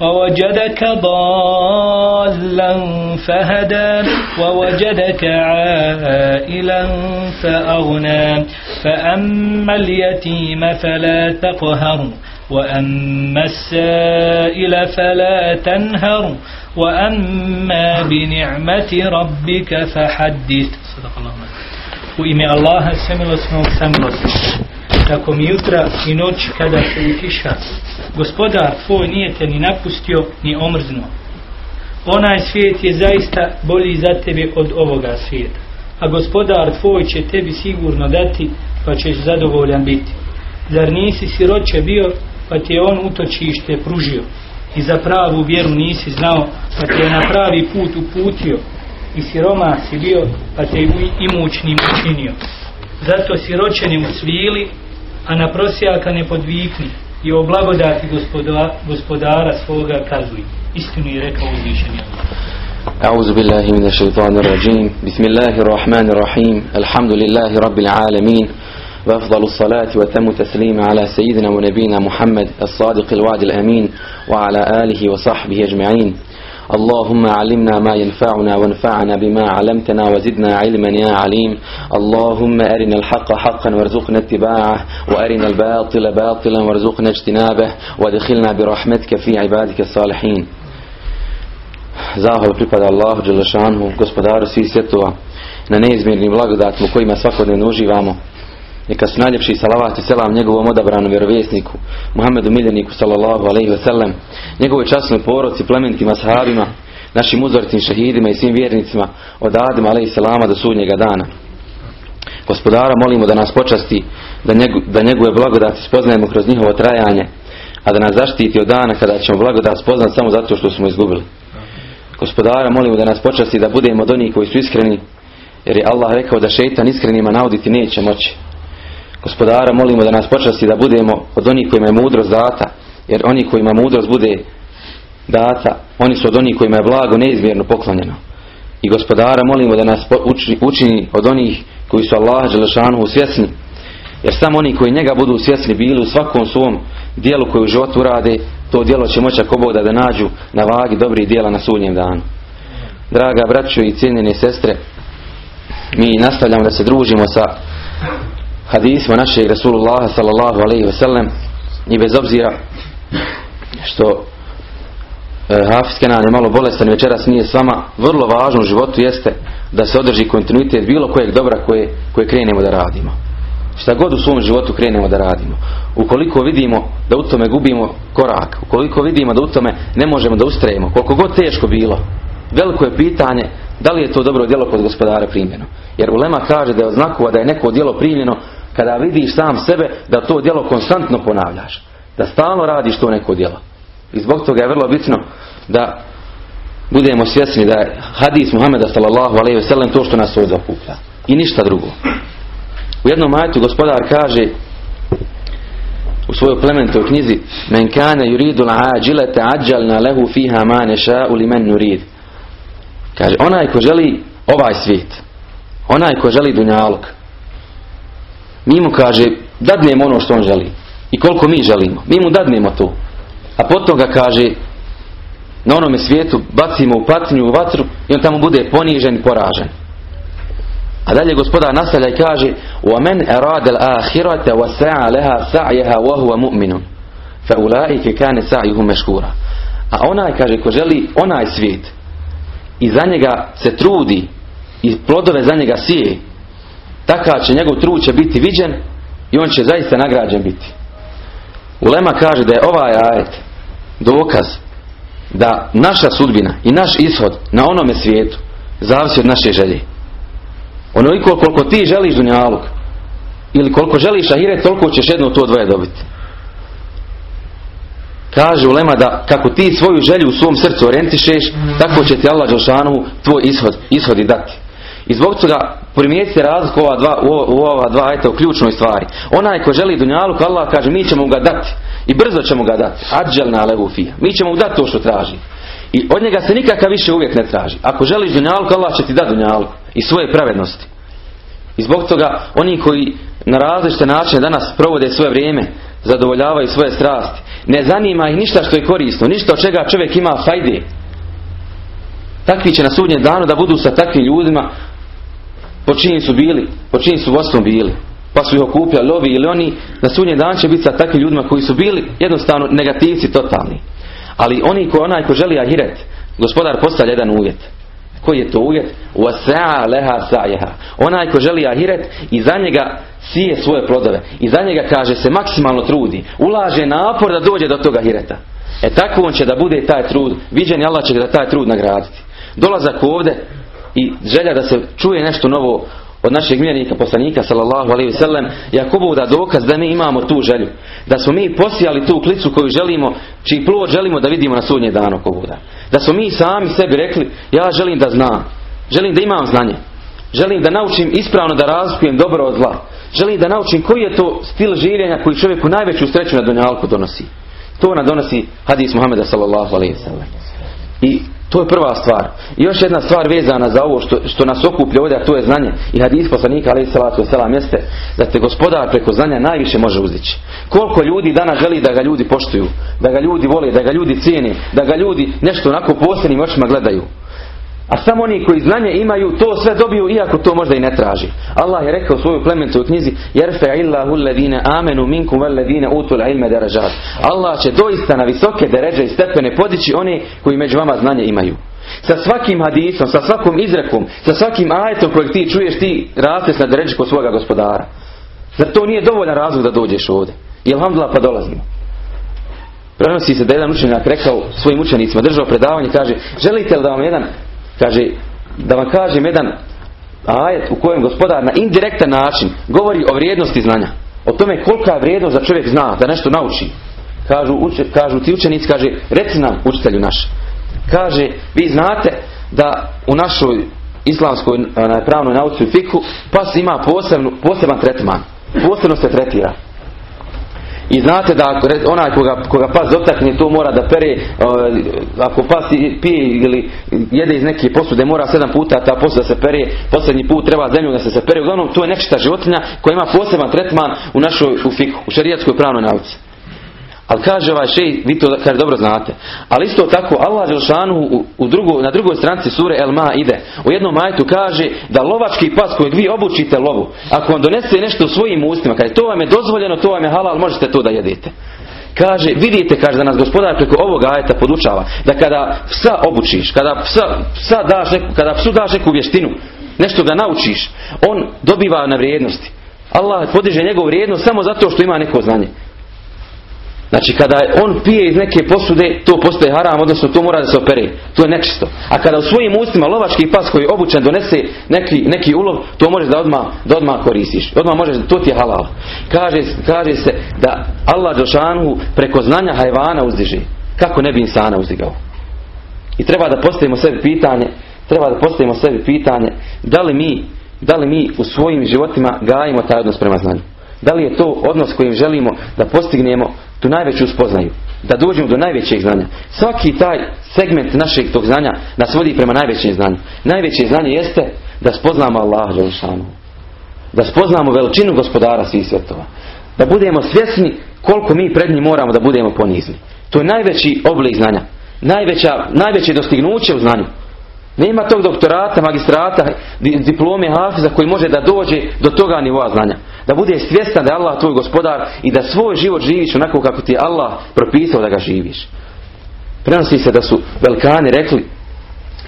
ووجدك ضالا فهدى ووجدك عائلا فأغنى. فأما اليتيم فلا تقهر وأما السائل فلا تنهر. وأما بنعمة ربك فحدث. صدق الله U ime Allaha samilosnog samilosnog kako mi jutra i noć kada se utiša. Gospodar tvoj nije te ni napustio ni omrznuo. Onaj svijet je zaista bolji za tebe od ovoga svijeta. A gospodar tvoj će tebi sigurno dati pa ćeš zadovoljan biti. Zar nisi siroće bio pa ti je on utočište pružio? I za pravu vjeru nisi znao pa te je na pravi put uputio. I siroma si bio pa te imućnim učinio. Zato siročenim svili a na prosjaka ne podvikni i o blagodati gospodara, gospodara svoga kazuj. Istinu je rekao uzvišeni أعوذ بالله من الشيطان الرجيم بسم الله الرحمن الرحيم الحمد لله رب العالمين وأفضل الصلاة وتم تسليم على سيدنا ونبينا محمد الصادق الوعد الأمين وعلى آله وصحبه أجمعين اللهم علمنا ما ينفعنا وانفعنا بما علمتنا وزدنا علما يا عليم. اللهم أرنا الحق حقا وارزقنا اتباعه وأرنا الباطل باطلا وارزقنا اجتنابه وادخلنا برحمتك في عبادك الصالحين. Zahvala pripada Allahu Đelešanhu, gospodaru svih svjetova, na neizmjernim blagodatima kojima svakodnevno uživamo. Neka su najljepši salavat i selam njegovom odabranom vjerovjesniku, Muhammedu Miljeniku sallallahu alaihi ve sellem, njegovoj časnoj poroci, plementima, sahabima, našim uzoricim šehidima i svim vjernicima od Adima alaihi salama do sudnjega dana. Gospodara molimo da nas počasti, da, njegu, da njegove blagodati spoznajemo kroz njihovo trajanje, a da nas zaštiti od dana kada ćemo blagodat spoznati samo zato što smo izgubili. Gospodara molimo da nas počasti da budemo od onih koji su iskreni, jer je Allah rekao da šeitan iskrenima nauditi neće moći. Gospodara molimo da nas počasti da budemo od onih kojima je mudrost data, jer oni kojima mudrost bude data, oni su od onih kojima je blago neizmjerno poklonjeno. I gospodara molimo da nas učini, od onih koji su Allah Đelešanu svjesni, jer samo oni koji njega budu svjesni bili u svakom svom dijelu koji u životu rade, to dijelo će moći ako Bog da, da nađu na vagi dobrih dijela na sudnjem danu. Draga braćo i cijenjene sestre, mi nastavljamo da se družimo sa hadisma našeg Rasulullaha sallallahu alaihi sellem i bez obzira što e, Hafiz Kenan je malo bolestan večeras nije s vama vrlo važno u životu jeste da se održi kontinuitet bilo kojeg dobra koje, koje krenemo da radimo. Šta god u svom životu krenemo da radimo. Ukoliko vidimo da u tome gubimo korak ukoliko vidimo da u tome ne možemo da ustrajemo koliko god teško bilo veliko je pitanje da li je to dobro djelo kod gospodara primljeno. Jer Ulema kaže da je od znakova da je neko djelo primljeno kada vidiš sam sebe da to djelo konstantno ponavljaš. Da stalno radiš to neko djelo. I zbog toga je vrlo bitno da budemo svjesni da je hadis Muhameda sallallahu alaihi ve sellem to što nas ovdje okuplja. I ništa drugo. U jednom majtu gospodar kaže u svojoj plementoj knjizi men kane yuridu l'ajilete ađalna lehu fiha ma neša'u li men nurid. Kaže onaj ko želi ovaj svijet onaj ko želi dunjalog mi mu kaže dadnemo ono što on želi i koliko mi želimo mi mu dadnemo to a potom ga kaže na onome svijetu bacimo u patnju u vatru i on tamo bude ponižen i poražen a dalje gospodar nastavlja i kaže وَمَنْ أَرَادَ الْآخِرَةَ وَسَعَ لَهَا سَعْيَهَا وَهُوَ مُؤْمِنٌ فَأُولَٰئِكَ كَانَ سَعْيُهُ مَشْكُورًا a onaj kaže ko želi onaj svijet i za njega se trudi i plodove za njega sije takav će njegov trud će biti viđen i on će zaista nagrađen biti. Ulema kaže da je ovaj ajet dokaz da naša sudbina i naš ishod na onome svijetu zavisi od naše želje. Onoliko koliko ti želiš dunjalog ili koliko želiš ahiret toliko ćeš jedno to dvoje dobiti. Kaže Ulema da kako ti svoju želju u svom srcu orijentišeš, tako će ti Allah Đelšanu tvoj ishod, ishod i dati. I zbog toga primijetite razliku ova dva, u ova dva ajta u ključnoj stvari. Onaj ko želi dunjalu, Allah kaže mi ćemo ga dati. I brzo ćemo ga dati. Adželna levu fija. Mi ćemo mu dati to što traži. I od njega se nikakav više uvijek ne traži. Ako želiš dunjalu, Allah će ti dati dunjalu. I svoje pravednosti. I zbog toga oni koji na različite načine danas provode svoje vrijeme, zadovoljavaju svoje strasti. Ne zanima ih ništa što je korisno, ništa od čega čovjek ima fajde. Takvi će na sudnjem danu da budu sa takvim ljudima po čijim su bili, po čijim su vodstvom bili. Pa su ih okupljali lovi ili oni, na sudnjem dan će biti sa takvim ljudima koji su bili jednostavno negativci totalni. Ali oni ko onaj ko želi ahiret, gospodar postavlja jedan uvjet. Koji je to uvjet? leha Onaj ko želi ahiret i za njega sije svoje plodove. I za njega kaže se maksimalno trudi. Ulaže napor da dođe do toga ahireta. E tako on će da bude taj trud. Viđen Allah će da taj trud nagraditi. Dolazak ovdje i želja da se čuje nešto novo od našeg miljenika poslanika sallallahu alaihi sellem Jakobu da dokaz da mi imamo tu želju da smo mi posijali tu klicu koju želimo čiji plod želimo da vidimo na sudnje dano Kobuda da. Smo mi sami sebi rekli ja želim da znam želim da imam znanje želim da naučim ispravno da razlikujem dobro od zla želim da naučim koji je to stil življenja koji čovjeku najveću sreću na donjalku donosi. To nam donosi hadis Muhammeda sallallahu alaihi sellem i to je prva stvar. I još jedna stvar vezana za ovo što, što nas okuplja ovdje, a to je znanje. I hadis poslanika ali salatu selam jeste da te gospodar preko znanja najviše može uzdići. Koliko ljudi danas želi da ga ljudi poštuju, da ga ljudi vole, da ga ljudi cijene, da ga ljudi nešto onako posebnim očima gledaju. A samo oni koji znanje imaju to sve dobiju iako to možda i ne traži. Allah je rekao u svojoj plementu knjizi Jerfe illahu alladine amenu minkum walladine utul ilme darajat. Allah će doista na visoke deređe i stepene podići oni koji među vama znanje imaju. Sa svakim hadisom, sa svakom izrekom, sa svakim ajetom kojeg ti čuješ ti rasteš na deređe kod svoga gospodara. Zar to nije dovoljan razlog da dođeš ovdje? I alhamdulillah pa dolazimo. Prenosi se da jedan učenjak rekao svojim učenicima, držao predavanje, kaže, želite li da vam jedan Kaže, da vam kažem jedan ajet u kojem gospodar na indirektan način govori o vrijednosti znanja. O tome kolika je vrijednost da čovjek zna, da nešto nauči. Kažu, kažu ti učenici, kaže, reci nam učitelju naš. Kaže, vi znate da u našoj islamskoj pravnoj nauci u fiku pas ima posebnu, poseban tretman. Posebno se tretira. I znate da ako onaj koga, koga pas dotakne to mora da pere, ako pas pije ili jede iz neke posude mora sedam puta ta posuda se pere, posljednji put treba zemlju da se se pere. Uglavnom to je nečita životinja koja ima poseban tretman u našoj u fiku, u šerijatskoj pravnoj nauci. Ali kaže ovaj šej, vi to kaže dobro znate. Ali isto tako Allah Želšanu u, u drugo, na drugoj stranici sure El Ma ide. U jednom majtu kaže da lovački pas kojeg vi obučite lovu, ako vam donese nešto u svojim ustima, kaže to vam je dozvoljeno, to vam je halal, možete to da jedete. Kaže, vidite, kaže da nas gospodar preko ovog ajeta podučava, da kada psa obučiš, kada psa, psa daš neku, kada psu daš neku vještinu, nešto ga naučiš, on dobiva na vrijednosti. Allah podiže njegovu vrijednost samo zato što ima neko znanje. Znači kada on pije iz neke posude, to postaje haram, odnosno to mora da se opere. To je nečisto. A kada u svojim ustima lovački pas koji je obučen donese neki, neki ulov, to možeš da odmah, da odmah koristiš. Odmah možeš, to ti je halal. Kaže, kaže se da Allah Đošanu preko znanja hajvana uzdiže. Kako ne bi insana uzdigao? I treba da postavimo sebi pitanje, treba da postavimo sebi pitanje, da li mi, da li mi u svojim životima gajimo taj odnos prema znanju? Da li je to odnos kojim želimo da postignemo tu najveću spoznaju? Da dođemo do najvećeg znanja. Svaki taj segment našeg tog znanja nas vodi prema najvećem znanju. Najveće znanje jeste da spoznamo Allah Da spoznamo veličinu gospodara svih svjetova. Da budemo svjesni koliko mi pred njim moramo da budemo ponizni. To je najveći oblik znanja. Najveća, najveće dostignuće u znanju. Nema tog doktorata, magistrata, diplome hafiza koji može da dođe do toga nivoa znanja. Da bude svjestan da je Allah tvoj gospodar i da svoj život živiš onako kako ti je Allah propisao da ga živiš. Prenosi se da su velikani rekli,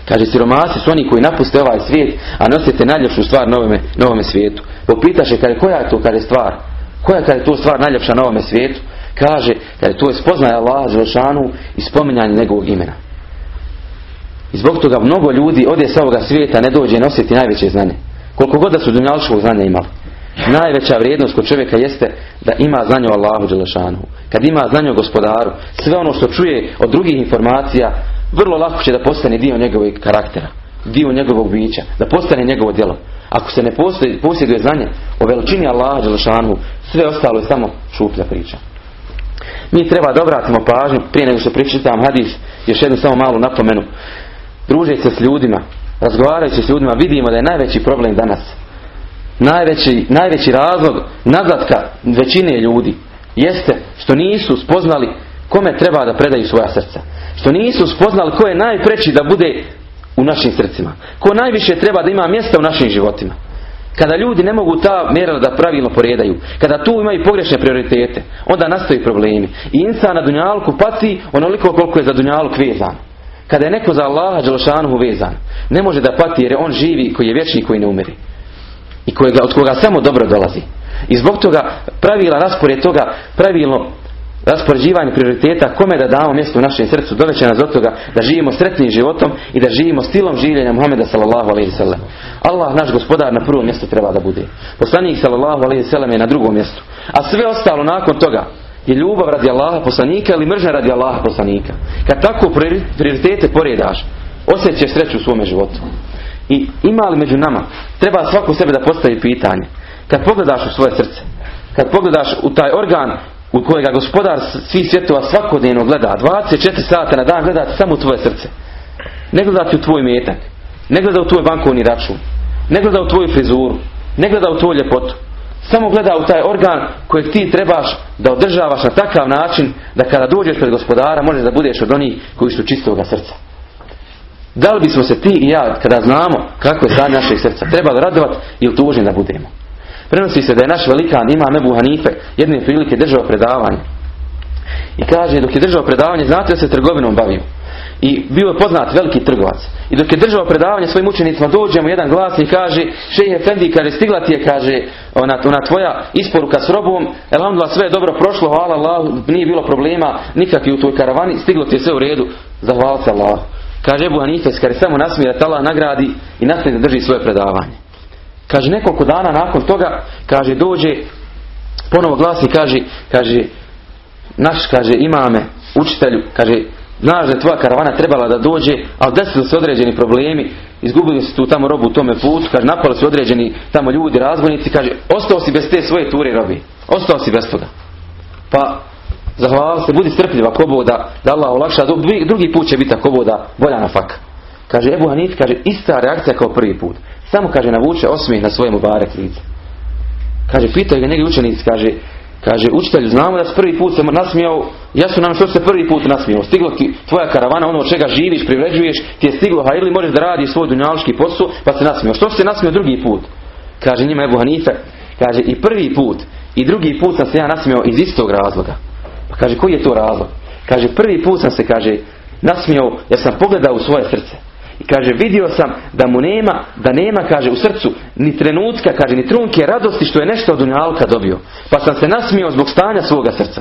kaže siromasi su oni koji napuste ovaj svijet, a nosite najljepšu stvar na ovome, na ovome svijetu. Popitaše kaže koja je to kada je stvar? Koja je to stvar najljepša na ovome svijetu? Kaže, kada to je spoznaje Allah Želšanu i spominjanje njegovog imena. I zbog toga mnogo ljudi ode sa ovoga svijeta ne dođe nositi najveće znanje. Koliko god da su dunjaličkog znanja imali. Najveća vrijednost kod čovjeka jeste da ima znanje o Allahu Đelešanu, kad ima znanje o gospodaru, sve ono što čuje od drugih informacija, vrlo lako će da postane dio njegovog karaktera, dio njegovog bića, da postane njegovo djelo. Ako se ne posjeduje znanje o veličini Allaha Đelešanu, sve ostalo je samo šuplja priča. Mi treba da obratimo pažnju, prije nego što pričitam hadis, još jednu samo malu napomenu. Družiti se s ljudima, razgovarajući s ljudima, vidimo da je najveći problem danas. Najveći, najveći razlog nazadka većine ljudi jeste što nisu spoznali kome treba da predaju svoja srca. Što nisu spoznali ko je najpreći da bude u našim srcima. Ko najviše treba da ima mjesta u našim životima. Kada ljudi ne mogu ta mjera da pravilno poredaju, kada tu imaju pogrešne prioritete, onda nastaju problemi. I insan na dunjalku pati onoliko koliko je za dunjaluk vezan. Kada je neko za Allaha Đelšanuhu vezan, ne može da pati jer je on živi koji je vječni koji ne umiri. I kojega, od koga samo dobro dolazi. I zbog toga pravila raspored toga, pravilno raspoređivanje prioriteta kome da damo mjesto u našem srcu doveće nas do toga da živimo sretnim životom i da živimo stilom življenja Muhameda sallallahu alaihi sallam. Allah naš gospodar na prvom mjestu treba da bude. Poslanik sallallahu alaihi sallam je na drugom mjestu. A sve ostalo nakon toga je ljubav radi Allaha poslanika ili mržnja radi Allaha poslanika. Kad tako prioritete poredaš, osjećaš sreću u svome životu. I ima li među nama, treba svako sebe da postavi pitanje. Kad pogledaš u svoje srce, kad pogledaš u taj organ u kojega gospodar svih svjetova svakodnevno gleda, 24 sata na dan gleda samo u tvoje srce. Ne gleda ti u tvoj metak, ne gleda u tvoj bankovni račun, ne gleda u tvoju frizuru, ne gleda u tvoju ljepotu. Samo gleda u taj organ kojeg ti trebaš da održavaš na takav način da kada dođeš pred gospodara možeš da budeš od onih koji su čistoga srca. Da li bismo se ti i ja kada znamo kako je stanje našeg srca trebali radovati ili tužni da budemo? Prenosi se da je naš velikan ima Nebu Hanife jedne prilike držao predavanje. I kaže dok je držao predavanje, znate da se trgovinom bavio. I bio je poznat veliki trgovac. I dok je držao predavanje svojim učenicima dođemo jedan glas i kaže Šeji Efendi kaže stigla ti je kaže ona, ona tvoja isporuka s robom Elhamdulillah sve je dobro prošlo hvala Allah nije bilo problema nikakvi u tvoj karavani stiglo ti je sve u redu zahvala se Allah. Kaže Ebu Hanife kaže samo nasmije da Allah nagradi i nastavi da drži svoje predavanje. Kaže nekoliko dana nakon toga, kaže dođe, ponovo glasi, kaže, kaže, naš, kaže, imame, učitelju, kaže, znaš da je tvoja karavana trebala da dođe, ali desili se određeni problemi, izgubili su tu tamo robu u tome putu, kaže, napali su određeni tamo ljudi, razbojnici, kaže, ostao si bez te svoje ture robi, ostao si bez toga. Pa, zahvala se, budi strpljiva, kobo da, Allah olakša, drugi put će biti tako da bolja na fak. Kaže, Ebu Hanif, kaže, ista reakcija kao prvi put. Samo kaže navuče osmijeh na svojemu barek lice. Kaže pitaju ga neki učenici, kaže kaže učitelju znamo da se prvi put se nasmijao, jasno nam što se prvi put nasmijao. Stiglo ti tvoja karavana, ono od čega živiš, privređuješ, ti je stiglo, a ili možeš da radiš svoj dunjališki posao, pa se nasmijao. Što se nasmijao drugi put? Kaže njima Ebu Hanife, kaže i prvi put i drugi put sam se ja nasmijao iz istog razloga. Pa kaže koji je to razlog? Kaže prvi put sam se kaže nasmijao jer sam pogledao u svoje srce. I kaže, vidio sam da mu nema, da nema, kaže, u srcu ni trenutka, kaže, ni trunke radosti što je nešto od unjalka dobio. Pa sam se nasmio zbog stanja svoga srca.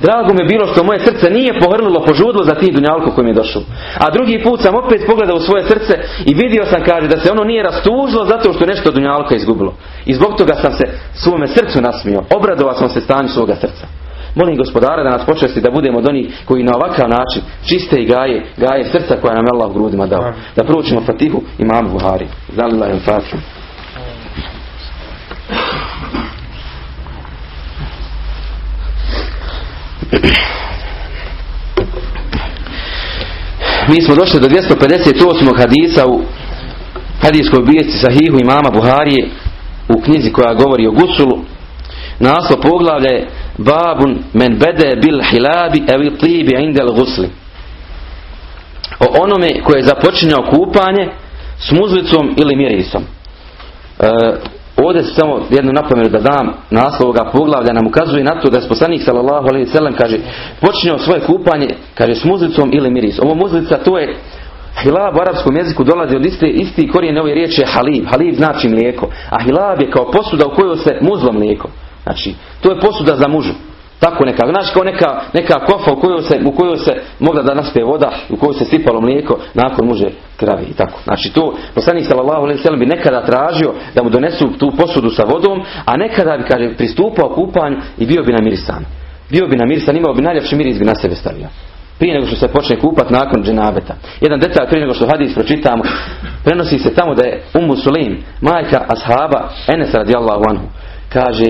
Drago mi je bilo što moje srce nije pohrlilo, požudilo za tim dunjalku koji mi je došao. A drugi put sam opet pogledao u svoje srce i vidio sam, kaže, da se ono nije rastužilo zato što je nešto dunjalka izgubilo. I zbog toga sam se svome srcu nasmio. Obradovao sam se stanju svoga srca. Molim gospodara da nas počesti da budemo od onih koji na ovakav način čiste i gaje, gaje srca koja nam Allah u grudima dao. Da proučimo Fatihu imam Buhari. Zalila je Fatihu. Mi smo došli do 258. hadisa u hadijskoj bijesti sahihu imama Buharije u knjizi koja govori o gusulu. Naslov poglavlja je babun men bede bil hilabi evi tibi indel gusli. O onome koje je započinjao kupanje s muzlicom ili mirisom. E, ovdje samo jednu napomenu da dam naslov ovoga poglavlja nam ukazuje na to da je poslanik sallallahu alejhi ve kaže počinjao svoje kupanje kaže s muzlicom ili mirisom. Ovo muzlica to je Hilab u arapskom jeziku dolazi od iste, isti korijen ove riječi je halib. Halib znači mlijeko. A hilab je kao posuda u kojoj se muzlo mlijeko. Znači, to je posuda za mužu. Tako neka, znaš kao neka, neka kofa u kojoj se, u kojoj se mogla da naspije voda, u kojoj se sipalo mlijeko, nakon muže kravi i tako. Znači to, poslanik sallallahu alejhi ve bi nekada tražio da mu donesu tu posudu sa vodom, a nekada bi kaže pristupao kupanju i bio bi namirisan. Bio bi namirisan, imao bi najljepši miris bi na sebe stavio prije nego što se počne kupat nakon dženabeta. Jedan detalj prije nego što hadis pročitamo, prenosi se tamo da je Ummu Sulim, majka ashaba Enes radijallahu anhu, kaže,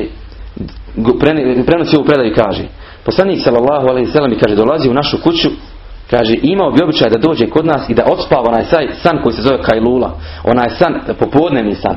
prenosi ovu predaju i kaže, poslanik sallallahu alaihi sallam i kaže, dolazi u našu kuću, kaže, imao bi običaj da dođe kod nas i da odspava onaj san koji se zove Kajlula, onaj san, popodnevni san.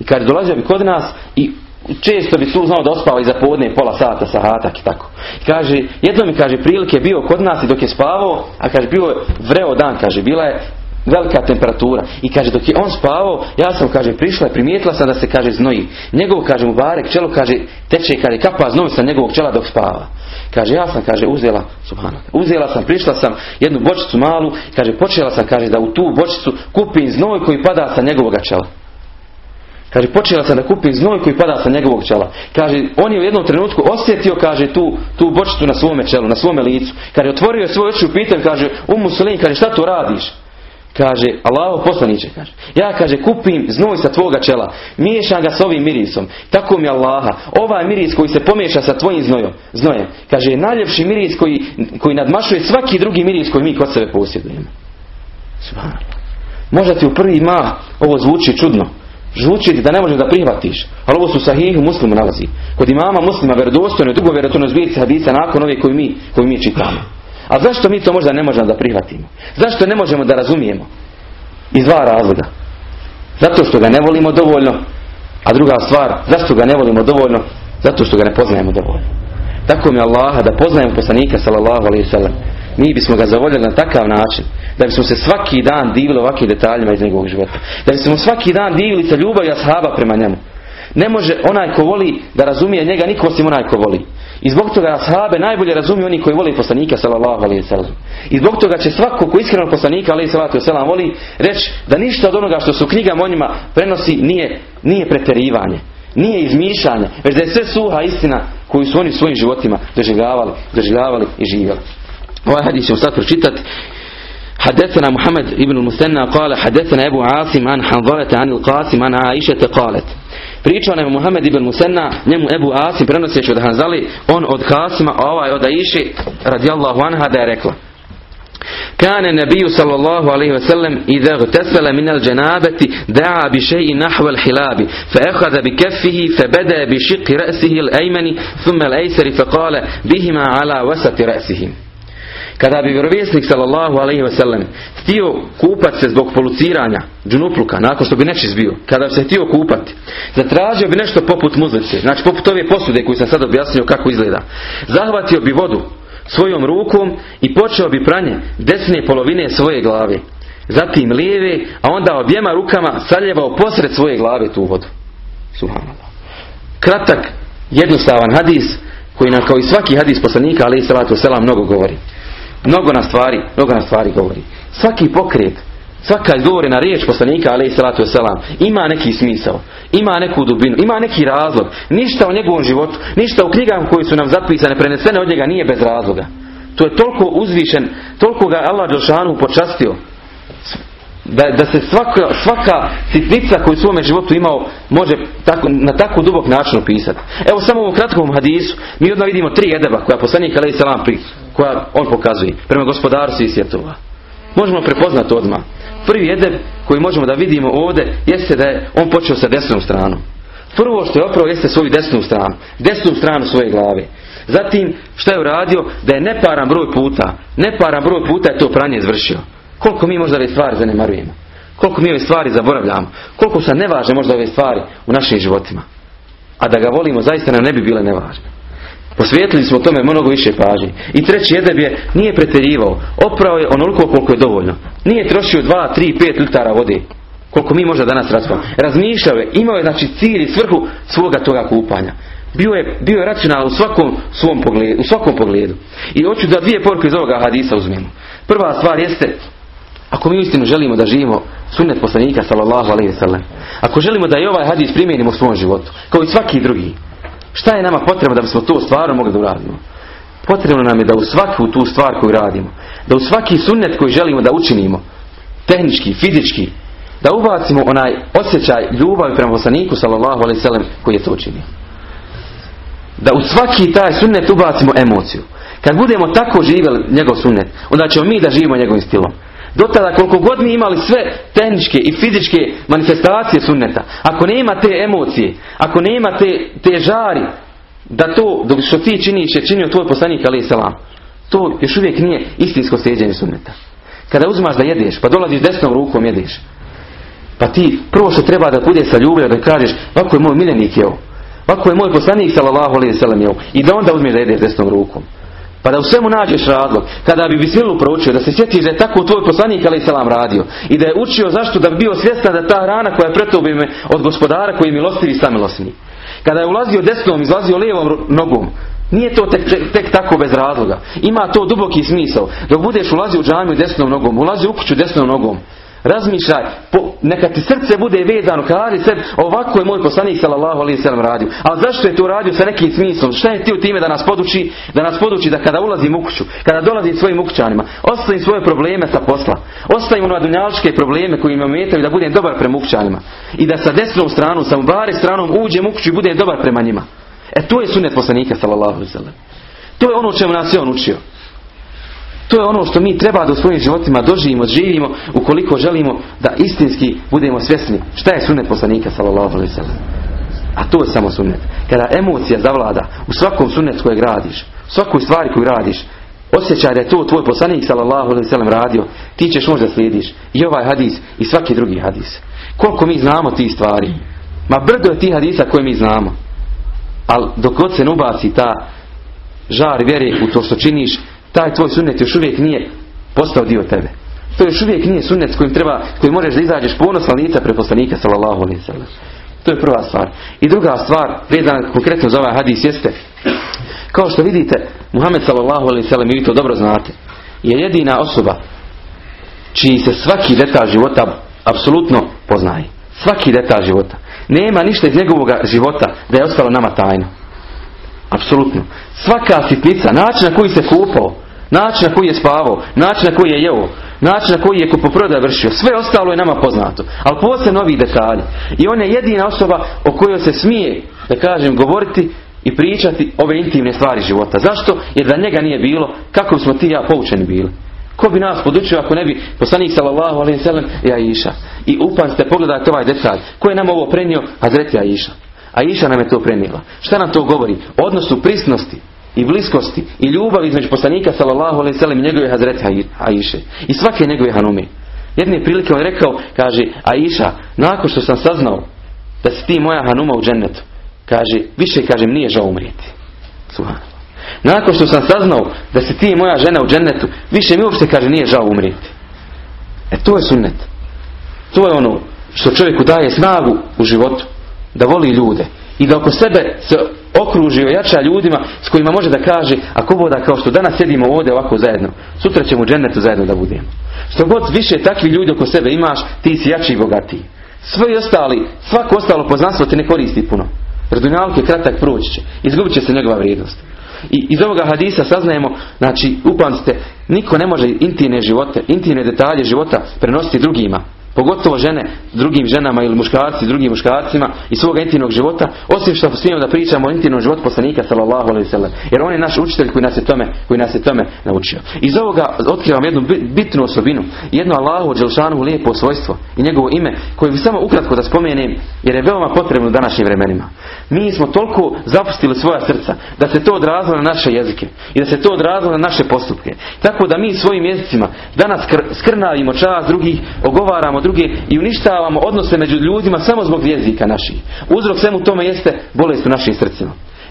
I kaže, dolazio bi kod nas i često bi tu znao da ospava iza podne pola sata, sahatak i tako. I kaže, jedno mi kaže prilike bio kod nas i dok je spavao, a kaže bio je vreo dan, kaže, bila je velika temperatura. I kaže, dok je on spavao, ja sam, kaže, prišla i primijetila sam da se, kaže, znoji. Njegov, kaže, mu barek, čelo, kaže, teče, kaže, kapa znovi sa njegovog čela dok spava. Kaže, ja sam, kaže, uzela, subhanallah, uzela sam, prišla sam jednu bočicu malu, kaže, počela sam, kaže, da u tu bočicu kupim znoj koji pada sa njegovog čela. Kaže, počela sam da kupim znoj koji pada sa njegovog čela. Kaže, on je u jednom trenutku osjetio, kaže, tu, tu bočicu na svome čelu, na svome licu. Kaže, otvorio je svoj oči u pitanju, kaže, u musulin, kaže, šta to radiš? Kaže, Allaho poslaniće, kaže. Ja, kaže, kupim znoj sa tvoga čela, miješam ga s ovim mirisom. Tako mi Allaha. Ovaj miris koji se pomiješa sa tvojim znojom, znojem. Kaže, je najljepši miris koji, koji nadmašuje svaki drugi miris koji mi kod sebe posjedujemo. Možda ti u prvi ma ovo zvuči čudno. Zvuči da ne možeš da prihvatiš. Ali ovo su sahihu muslimu nalazi. Kod imama muslima vjerodostojno, dugo vjerodostojno zbirci hadisa nakon ove koji mi, koji mi čitamo. A zašto mi to možda ne možemo da prihvatimo? Zašto ne možemo da razumijemo? Iz dva razloga. Zato što ga ne volimo dovoljno, a druga stvar, zašto ga ne volimo dovoljno? Zato što ga ne poznajemo dovoljno. Tako mi Allaha da poznajemo poslanika sallallahu alaihi sallam. Mi bismo ga zavoljeli na takav način da bismo se svaki dan divili ovakvim detaljima iz njegovog života. Da bismo svaki dan divili sa ljubavi ashaba prema njemu. Ne može onaj ko voli da razumije njega niko osim onaj ko voli. I zbog toga ashabe najbolje razumiju oni koji voli poslanika sallallahu alejhi ve I zbog toga će svako ko iskreno poslanika alejhi salatu selam voli reći da ništa od onoga što su knjigama o njima prenosi nije nije preterivanje. Nije izmišljanje, već da je sve suha istina koju su oni svojim životima doživljavali, doživljavali i živjeli. Ovaj hadis ćemo sad pročitati. حدثنا محمد ابن المثنى قال حدثنا أبو عاصم عن حنظلة عن القاسم عن عائشة قالت Pričao nam je Muhammed ibn Musenna, njemu Ebu Asim prenoseći od Hanzali, on od Kasima, a ovaj od Aiši, radijallahu anha, da je rekla. Kane nebiju sallallahu alaihi wasallam idha gtesele minal dženabeti da'a bi šeji nahvel hilabi fe ehada bi kefihi fe bede bi šiqi resihi l'ejmeni thumme l'ejseri fe kale bihima ala vasati resihim. Kada bi vjerovjesnik sallallahu alaihi wasallam htio kupati se zbog poluciranja džunupluka, nakon što bi nečist bio, kada bi se htio kupati, zatražio bi nešto poput muzlice, znači poput ove posude koju sam sad objasnio kako izgleda. Zahvatio bi vodu svojom rukom i počeo bi pranje desne polovine svoje glave. Zatim lijeve, a onda objema rukama saljevao posred svoje glave tu vodu. Subhanallah. Kratak, jednostavan hadis koji nam kao i svaki hadis poslanika ali i salatu selam mnogo govori. Mnogo na stvari, mnogo na stvari govori. Svaki pokret, svaka na riječ poslanika ali i salatu selam ima neki smisao, ima neku dubinu, ima neki razlog. Ništa u njegovom životu, ništa u knjigama koji su nam zapisane, prenesene od njega nije bez razloga. To je toliko uzvišen, toliko ga Allah Đelšanu počastio. Da, da se svaka, svaka sitnica koju u svome životu imao može tako, na tako dubok način opisati. Evo samo u kratkom hadisu mi odmah vidimo tri edeba koja poslanik alaih salam koja on pokazuje prema gospodaru svih svjetova. Možemo prepoznati odmah. Prvi edeb koji možemo da vidimo ovdje jeste da je on počeo sa desnom stranom. Prvo što je opravo jeste svoju desnu stranu. Desnu stranu svoje glave. Zatim što je uradio? Da je neparan broj puta. Neparan broj puta je to pranje izvršio. Koliko mi možda ove stvari zanemarujemo? Koliko mi ove stvari zaboravljamo? Koliko su nevažne možda ove stvari u našim životima? A da ga volimo zaista nam ne bi bile nevažne. Posvijetili smo tome mnogo više pažnje. I treći jedeb je, nije preterivao. Opravo je onoliko koliko je dovoljno. Nije trošio 2, 3, 5 litara vode. Koliko mi možda danas raspravamo. Razmišljao je, imao je znači cilj i svrhu svoga toga kupanja. Bio je, bio je racionalan u svakom svom pogledu, u svakom pogledu. I hoću da dvije poruke iz ovoga hadisa uzmemo. Prva stvar jeste, ako mi uistinu želimo da živimo sunnet poslanika sallallahu alaihi sallam, ako želimo da i ovaj hadis primijenimo u svom životu, kao i svaki drugi, Šta je nama potrebno da bismo to stvarno mogli da uradimo? Potrebno nam je da u svaku tu stvar koju radimo, da u svaki sunnet koji želimo da učinimo, tehnički, fizički, da ubacimo onaj osjećaj ljubavi prema poslaniku sallallahu alaihi sallam koji je to učinio. Da u svaki taj sunnet ubacimo emociju. Kad budemo tako živjeli njegov sunnet, onda ćemo mi da živimo njegovim stilom. Do tada koliko god mi imali sve tehničke i fizičke manifestacije sunneta, ako nema te emocije, ako nema te, te žari, da to, dok što ti činiš je činio tvoj poslanik alaih salam, to još uvijek nije istinsko slijedjenje sunneta. Kada uzmaš da jedeš, pa dolaziš desnom rukom jedeš, pa ti prvo što treba da bude sa ljubavlju da kažeš, ovako je moj miljenik jeo, ovako je moj poslanik sallallahu alaihi sallam jeo, i da onda uzmeš da jedeš desnom rukom. Pa da u svemu nađeš razlog. Kada bi bismilu proučio, da se sjetiš da je tako tvoj poslanik ali salam radio. I da je učio zašto da bi bio svjestan da ta hrana koja je pretobi me od gospodara koji je milostivi i milostivni. Kada je ulazio desnom, izlazio lijevom nogom. Nije to tek, tek, tek, tako bez razloga. Ima to duboki smisao. Dok budeš ulazio u džamiju desnom nogom, ulazi u kuću desnom nogom. Razmišljaj, po, neka ti srce bude vezano, kaže se ovako je moj poslanik sallallahu alejhi ve radio. A zašto je to radio sa nekim smislom? Šta je ti u time da nas poduči, da nas poduči da kada ulazim u kuću, kada dolazim svojim ukućanima, ostavim svoje probleme sa posla. Ostavim na dunjalčke probleme koji me ometaju da budem dobar prema ukućanima. I da sa desnom stranom, sa bare stranom uđem u kuću i budem dobar prema njima. E to je sunnet poslanika sallallahu alejhi ve To je ono čemu nas je on učio. To je ono što mi treba da u svojim životima doživimo, živimo ukoliko želimo da istinski budemo svjesni šta je sunnet poslanika sallallahu alejhi A to je samo sunnet. Kada emocija zavlada u svakom sunnetu kojeg radiš, u svakoj stvari koju radiš, osjećaj da je to tvoj poslanik sallallahu alejhi radio, ti ćeš možda slijediš i ovaj hadis i svaki drugi hadis. Koliko mi znamo tih stvari? Ma brdo je tih hadisa koje mi znamo. Ali dok god se ne ta žar vjere u to što činiš, taj tvoj sunnet još uvijek nije postao dio tebe. To još uvijek nije sunnet kojim treba, koji možeš da izađeš ponosna lica pre poslanika sallallahu alaihi sallam. To je prva stvar. I druga stvar, vezana konkretno za ovaj hadis jeste, kao što vidite, Muhammed sallallahu alaihi sallam, i vi to dobro znate, je jedina osoba čiji se svaki detalj života apsolutno poznaje. Svaki detalj života. Nema ništa iz njegovog života da je ostalo nama tajno. Apsolutno. Svaka sitnica, način na koji se kupao, način na koji je spavao, način na koji je jeo, način na koji je kupoprodaja vršio, sve ostalo je nama poznato. Ali postoje novi detalji. I on je jedina osoba o kojoj se smije, da kažem, govoriti i pričati ove intimne stvari života. Zašto? Jer da njega nije bilo, kako smo ti ja poučeni bili. Ko bi nas podučio ako ne bi poslanik sallallahu alaihi sallam i Aisha. I upazite, pogledajte ovaj detalj. Ko je nam ovo prenio? Hazreti Aisha. A Iša nam je to prenijela. Šta nam to govori? Odnosu prisnosti i bliskosti i ljubavi između poslanika sallallahu alejhi ve i njegove hazreti Aiše i svake njegove hanume. Jedne prilike on rekao, kaže Aisha, nakon što sam saznao da si ti moja hanuma u džennetu, kaže, više kažem nije žao umrijeti. Nakon što sam saznao da si ti moja žena u džennetu, više mi uopšte kaže nije žao umrijeti. E to je sunnet. To je ono što čovjeku daje snagu u životu da voli ljude i da oko sebe se okruži ojača ljudima s kojima može da kaže ako voda kao što danas sjedimo ovdje ovako zajedno sutra ćemo u džennetu zajedno da budemo. Što god više takvih ljudi oko sebe imaš ti si jači i bogatiji. Sve ostali svako ostalo poznanstvo ti ne koristi puno. Jer je kratak proći će izgubit će se njegova vrijednost. I iz ovoga hadisa saznajemo, znači upamtite, niko ne može intimne živote, intimne detalje života prenositi drugima. Pogotovo žene drugim ženama ili muškarci drugim muškarcima i svoga intimnog života, osim što smijemo da pričamo o intimnom životu poslanika sallallahu alejhi Jer on je naš učitelj koji nas je tome, koji nas je tome naučio. Iz ovoga otkrivam jednu bitnu osobinu, jedno Allahu dželšanu lijepo svojstvo i njegovo ime koje bi samo ukratko da spomenem jer je veoma potrebno u današnjim vremenima. Mi smo toliko zapustili svoja srca da se to odrazilo na naše jezike i da se to odrazilo na naše postupke. Tako da mi svojim jezicima danas skrnavimo čast drugih, ogovaramo druge i uništavamo odnose među ljudima samo zbog jezika naših. Uzrok svemu tome jeste bolest u našim srcima.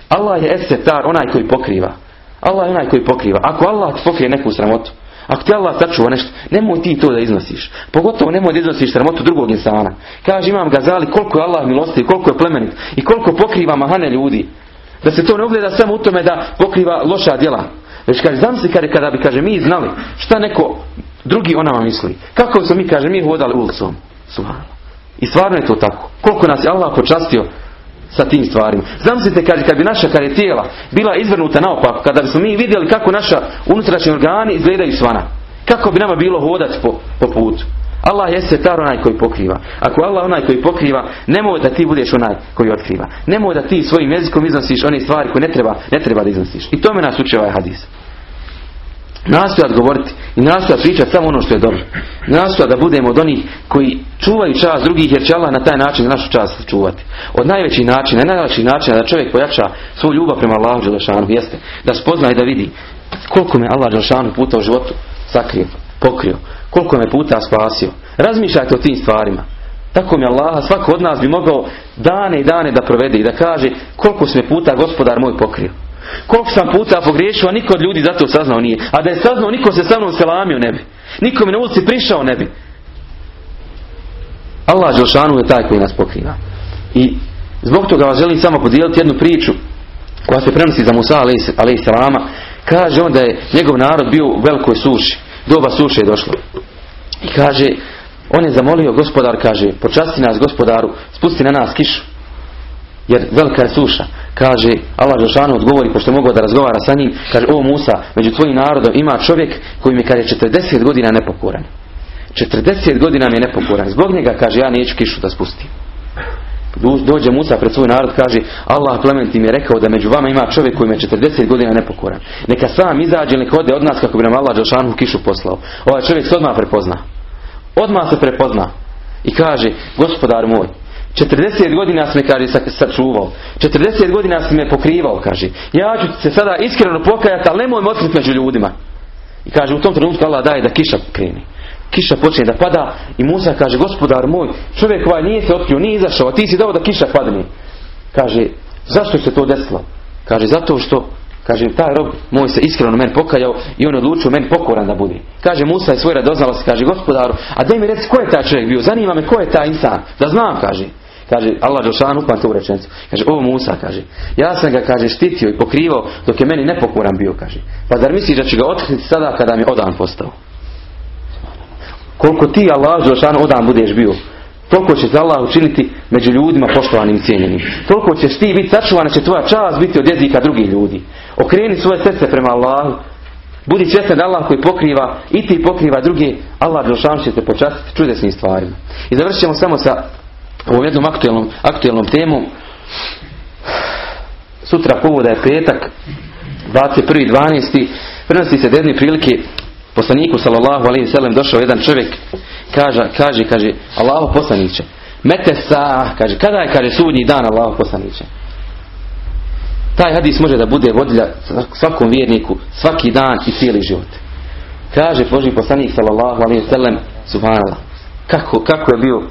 Allah je esetar, onaj koji pokriva. Allah je onaj koji pokriva. Ako Allah pokrije neku sramotu, ako ti Allah sačuva nešto, nemoj ti to da iznosiš. Pogotovo nemoj da iznosiš sramotu drugog insana. Kaže imam gazali koliko je Allah milosti, koliko je plemenit i koliko pokriva mahane ljudi. Da se to ne ugleda samo u tome da pokriva loša djela. Već kaže, znam se kada bi kaže mi znali šta neko drugi o nama misli. Kako smo mi, kaže, mi hodali ulicom. I stvarno je to tako. Koliko nas je Allah počastio sa tim stvarima. Zamislite kad, kad bi naša kad je tijela bila izvrnuta naopako, kada bismo mi vidjeli kako naša unutrašnji organi izgledaju svana. Kako bi nama bilo hodati po, po putu. Allah je setar onaj koji pokriva. Ako Allah onaj koji pokriva, nemoj da ti budeš onaj koji otkriva. Nemoj da ti svojim jezikom iznosiš one stvari koje ne treba, ne treba da iznosiš. I tome nas uči ovaj hadis. Nastojat govoriti i nastojat pričati samo ono što je dobro. Nastojat da budemo od onih koji čuvaju čast drugih jer će Allah na taj način našu čast čuvati. Od najvećih načina, najvećih načina da čovjek pojača svoju ljubav prema Allahu Đelešanu jeste da spozna i da vidi koliko me Allah Đelešanu puta u životu sakrio, pokrio, koliko me puta spasio. Razmišljajte o tim stvarima. Tako mi Allah, svako od nas bi mogao dane i dane da provede i da kaže koliko se me puta gospodar moj pokrio. Koliko sam puta pogriješio, a niko od ljudi zato saznao nije. A da je saznao, niko se sa mnom selamio ne bi. Niko mi na ulici prišao ne bi. Allah Đelšanu je taj koji nas pokriva. I zbog toga vas želim samo podijeliti jednu priču koja se prenosi za Musa a.s. Kaže on da je njegov narod bio u velikoj suši. Doba suše je došlo. I kaže, on je zamolio gospodar, kaže, počasti nas gospodaru, spusti na nas kišu. Jer velika je suša. Kaže, Allah Žešanu odgovori, pošto je mogao da razgovara sa njim, kaže, o Musa, među tvojim narodom ima čovjek koji mi kaže 40 godina nepokoran. 40 godina mi je nepokoran. Zbog njega, kaže, ja neću kišu da spustim. Dođe Musa pred svoj narod, kaže, Allah plementi mi je rekao da među vama ima čovjek koji mi je 40 godina nepokoran. Neka sam izađe, neka ode od nas kako bi nam Allah Žešanu kišu poslao. Ovaj čovjek se odmah prepozna. Odmah se prepozna. I kaže, gospodar moj, 40 godina si me, kaže, sačuvao. 40 godina si me pokrivao, kaže. Ja ću se sada iskreno pokajati, ali nemoj otkriti među ljudima. I kaže, u tom trenutku Allah daje da kiša kreni. Kiša počne da pada i Musa kaže, gospodar moj, čovjek ovaj nije se otkrio, nije izašao, a ti si dao da kiša padne. Kaže, zašto se to desilo? Kaže, zato što Kaže, taj rob moj se iskreno meni pokajao i on odlučio meni pokoran da bude. Kaže, Musa je svoj radoznalost, kaže, gospodaru, a daj mi reci ko je taj čovjek bio, zanima me ko je taj insan, da znam, kaže. Kaže, Allah Đelšan upan tu rečenicu. Kaže, ovo Musa, kaže, ja sam ga, kaže, štitio i pokrivao dok je meni nepokoran bio, kaže. Pa zar misliš da će ga otkriti sada kada mi odan postao? Koliko ti, Allah Đelšan, odan budeš bio, toliko će Allah učiniti među ljudima poštovanim i cijenjenim. Toliko ćeš ti biti sačuvana, će tvoja čast biti od jezika drugih ljudi. Okreni svoje srce prema Allahu. Budi svjestan da Allah koji pokriva i ti pokriva drugi, Allah Đelšan će te počastiti čudesnim stvarima. I završit ćemo samo sa ovom jednom aktualnom, aktualnom temom. Sutra povoda je petak, 21.12. Prenosi se jedne prilike poslaniku sallallahu alaihi sallam došao jedan čovjek kaže, kaže, kaže Allahu poslaniće mete sa, kaže, kada je, kaže, sudnji dan Allahu poslaniće taj hadis može da bude vodilja svakom vjerniku svaki dan i cijeli život kaže Boži poslanik sallallahu alaihi sallam subhanallah kako, kako je bio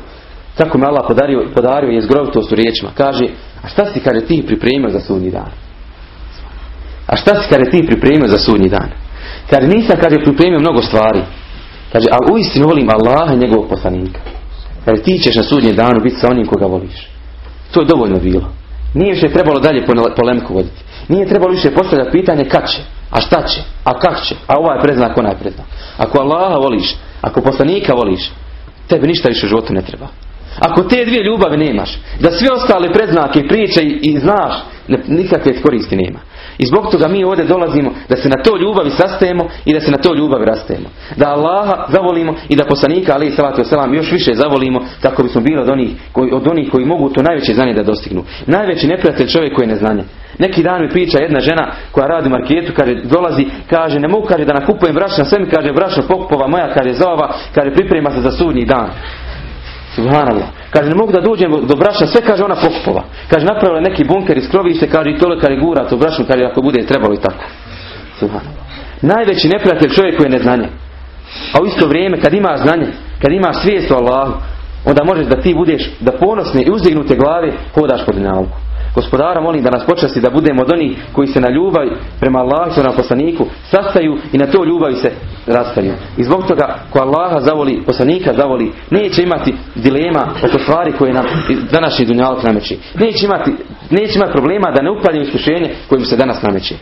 kako me Allah podario, podario je zgrovitost u riječima kaže, a šta si kaže ti pripremio za sudnji dan a šta si kaže ti pripremio za sudnji dan Kaže, nisam, kaže, pripremio mnogo stvari. Kaže, ali uistinu volim Allaha i njegovog poslanika. Kaže, ti ćeš na sudnjem danu biti sa onim koga voliš. To je dovoljno bilo. Nije više trebalo dalje polemku voditi. Nije trebalo više postavljati pitanje kad će, a šta će, a kak će, a ovaj preznak, onaj preznak. Ako Allaha voliš, ako poslanika voliš, tebi ništa više u životu ne treba. Ako te dvije ljubavi nemaš, da sve ostale predznake, priče i, znaš, nikakve koristi nema. I zbog toga mi ovdje dolazimo da se na to ljubavi sastajemo i da se na to ljubavi rastemo. Da Allaha zavolimo i da poslanika ali salatu wasalam još više zavolimo kako bismo bili od onih koji, od onih koji mogu to najveće znanje da dostignu. Najveći neprijatelj čovjek koji ne znanje. Neki dan mi priča jedna žena koja radi u marketu, kaže, dolazi, kaže, ne mogu, kaže, da nakupujem brašna, sve mi kaže, brašno pokupova moja, kaže, zova, kaže, priprema se za sudnji dan. Subhanallah. Kaže, ne mogu da dođem do brašna, sve kaže ona pokupova. Kaže, napravila neki bunker iz krovište, kaže, i tole kaže, gura to brašno, kaže, ako bude trebalo i tako. Subhanallah. Najveći neprijatelj čovjek koji je neznanje. A u isto vrijeme, kad ima znanje, kad ima svijest o Allahu, onda možeš da ti budeš, da ponosne i uzdignute glave hodaš pod nauku. Gospodara molim da nas počasti da budemo od onih koji se na ljubav prema Allahu i na poslaniku sastaju i na to ljubavi se rastaju. I zbog toga ko Allaha zavoli, poslanika zavoli, neće imati dilema oko stvari koje nam današnji dunjalog nameći. Neće imati, neće imati problema da ne upadne iskušenje kojim se danas nameće.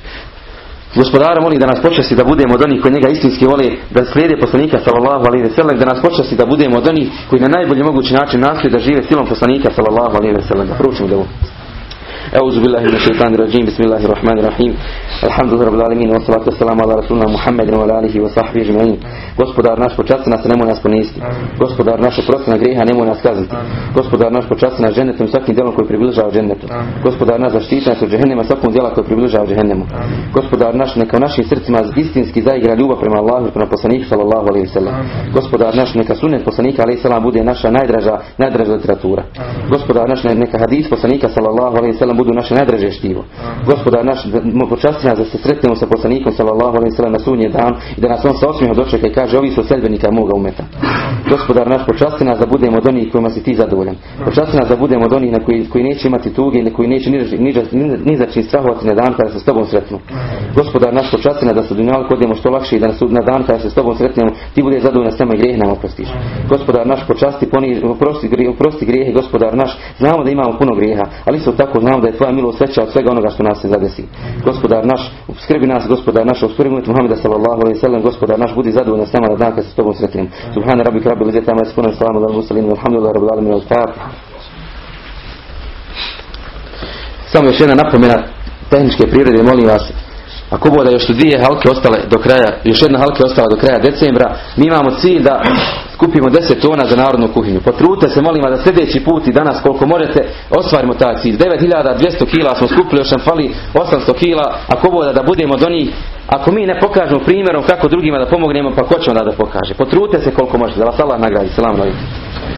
Gospodara molim da nas počasti da budemo od onih koji njega istinski vole, da slijede poslanika sallallahu alejhi ve sellem, da nas počasti da budemo od onih koji na najbolji mogući način nastoje da žive silom poslanika sallallahu alejhi ve sellem. Da proučimo Euzu billahi minash shaitanir rajim. Bismillahir rahmanir rahim. Alhamdulillahi rabbil alamin. Wa salatu wassalamu ala rasulina Muhammedin wa ala alihi wa sahbihi ajma'in. Gospodar naš počasti nas, nemoj nas poniziti. Gospodar naš oprosti na grijeha, nemoj nas kazniti. Gospodar naš počasti nas džennetom svakim djelom koji približava džennetu. Gospodar naš zaštiti nas od džehennema svakom djela koji približava džehennemu. Gospodar naš neka u našim srcima istinski zaigra ljubav prema Allahu i prema poslaniku sallallahu alejhi ve sellem. Gospodar naš neka sunnet poslanika alejhi selam bude naša najdraža najdraža literatura. Gospodar naš neka hadis poslanika sallallahu alejhi ve sellem budu naše najdraže štivo. Gospodar naš počasti nas da se sretnemo sa poslanikom sallallahu alejhi ve sellem na sunje dan i da nas on sa osmijehom dočeka i kaže ovi su sledbenika moga umeta. Gospodar naš počasti nas da budemo od onih kojima si ti zadovoljan. Počasti nas da budemo od onih na koji, koji neće imati tuge i koji neće ni, za čim strahovati na dan kada se s tobom sretnu. Gospodar naš počasti nas da se dunjalku odemo što lakše i da nas na dan kada se s tobom sretnemo ti bude zadovoljan s nama i grijehe nam oprostiš. Gospodar naš počasti poni, oprosti, oprosti grijehe, gospodar naš, znamo da imamo puno grijeha, ali isto tako znamo da je tvoja milost veća od svega onoga što nas se zadesi. Gospodar naš, skrbi nas, gospodar naš, usprvi mu Muhameda sallallahu alejhi ve sellem, gospodar naš, budi zadovoljan s nama na dan kada se s tobom sretnemo. Subhana rabbika rabbil izzati amma yasifun, salamun alal mursalin, walhamdulillahi rabbil alamin, al-fatiha. Samo još jedna napomena tehničke prirode, molim vas, ako bude još su dvije halke ostale do kraja, još jedna halka ostala do kraja decembra, mi imamo cilj da skupimo 10 tona za narodnu kuhinju. Potrudite se, molim vas, da sljedeći put i danas koliko možete ostvarimo taj cilj. 9200 kila smo skupili, još nam fali 800 kila, ako bude da budemo do njih, ako mi ne pokažemo primjerom kako drugima da pomognemo, pa ko će onda da pokaže. Potrudite se koliko možete, da vas Allah nagradi. Salam.